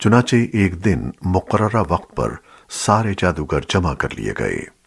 چنانچہ ایک دن مقررہ وقت پر سارے جادوگر جمع کر لیے گئے۔